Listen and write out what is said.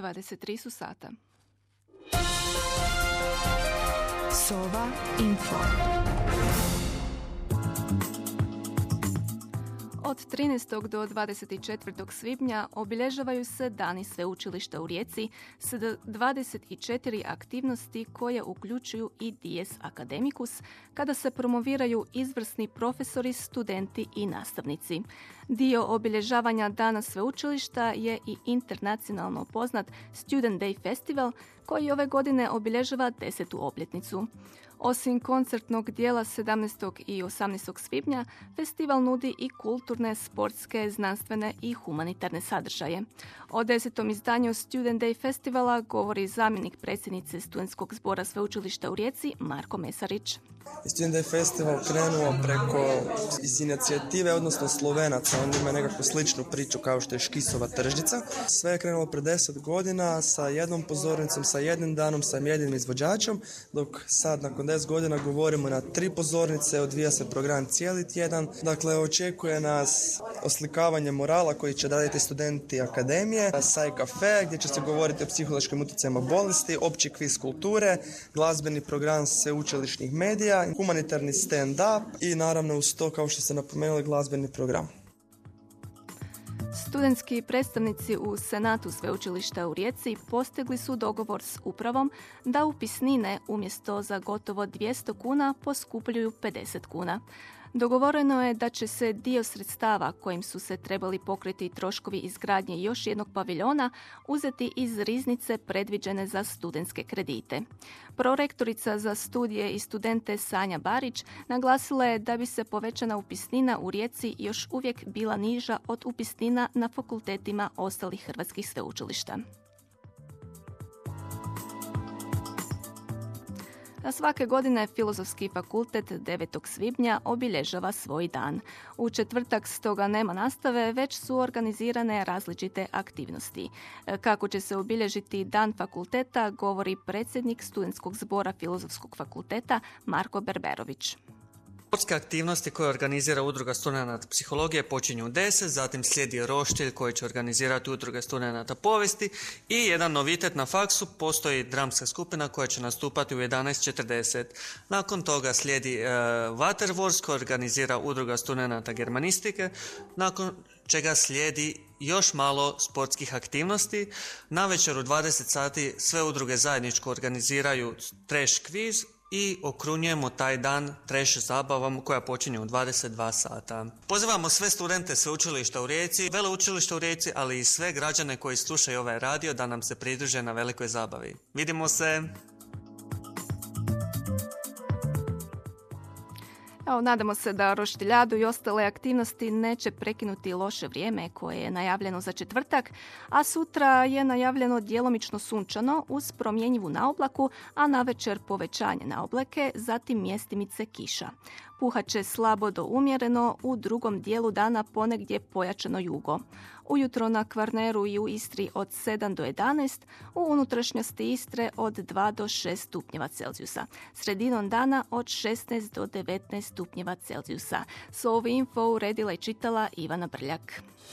23 su sata. Sova Info. Od 13. do 24. svibnja obilježavaju se dani sveučilišta u Rijeci s 24 aktivnosti koje uključuju i Dies Academicus, kada se promoviraju izvrsni profesori, studenti i nastavnici. Dio obilježavanja dana sveučilišta je i internacionalno poznat Student Day Festival, koji ove godine obilježava desetu obljetnicu. Osim koncertnog dijela 17. i 18. svibnja, festival nudi i kulturne, sportske, znanstvene i humanitarne sadržaje. O desetom izdanju Student Day festivala govori zamjenik predsjednice Studentskog zbora sveučilišta u Rijeci, Marko Mesarić. Student festival krenuo preko iz inicijative, odnosno Slovenaca. On ima nekakvu sličnu priču kao što je Škisova tržnica. Sve je krenulo pre deset godina sa jednom pozornicom, sa jednim danom, sa jednim izvođačem, dok sad nakon deset godina govorimo na tri pozornice, odvija se program cijeli tjedan. Dakle, očekuje nas oslikavanje morala koji će raditi studenti akademije, saj kafe gdje će se govoriti o psihološkim utjecajima bolesti, opći kviz kulture, glazbeni program sveučilišnih medija, humanitarni stand-up i naravno uz to, kao što ste napomenuli, glazbeni program. Studentski predstavnici u Senatu sveučilišta u Rijeci postigli su dogovor s upravom da upisnine umjesto za gotovo 200 kuna poskupljuju 50 kuna. Dogovoreno je da će se dio sredstava kojim su se trebali pokriti troškovi izgradnje još jednog paviljona uzeti iz riznice predviđene za studentske kredite. Prorektorica za studije i studente Sanja Barić naglasila je da bi se povećana upisnina u Rijeci još uvijek bila niža od upisnina na fakultetima ostalih hrvatskih sveučilišta. A svake godine Filozofski fakultet 9. svibnja obilježava svoj dan. U četvrtak stoga nema nastave, već su organizirane različite aktivnosti. Kako će se obilježiti dan fakulteta, govori predsjednik studentskog zbora Filozofskog fakulteta Marko Berberović. Sportske aktivnosti koje organizira udruga studenata psihologije počinju u 10, zatim slijedi roštilj koji će organizirati udruga studenata povijesti i jedan novitet na faksu postoji dramska skupina koja će nastupati u 11.40. Nakon toga slijedi e, Waterwars koja organizira udruga studenata germanistike, nakon čega slijedi još malo sportskih aktivnosti. Na večer u 20 sati sve udruge zajedničko organiziraju trash quiz i okrunjujemo taj dan treš zabavom koja počinje u 22 sata. Pozivamo sve studente sveučilišta u Rijeci, veleučilišta u Rijeci, ali i sve građane koji slušaju ovaj radio da nam se pridruže na velikoj zabavi. Vidimo se! Evo, nadamo se da roštiljadu i ostale aktivnosti neće prekinuti loše vrijeme koje je najavljeno za četvrtak, a sutra je najavljeno djelomično sunčano uz promjenjivu naoblaku, a na večer povećanje naoblake, zatim mjestimice kiša. Puhat će slabo do umjereno, u drugom dijelu dana ponegdje pojačano jugo. Ujutro na Kvarneru i u Istri od 7 do 11, u unutrašnjosti Istre od 2 do 6 stupnjeva Celzijusa. Sredinom dana od 16 do 19 stupnjeva Celzijusa. S ovu info uredila i čitala Ivana Brljak.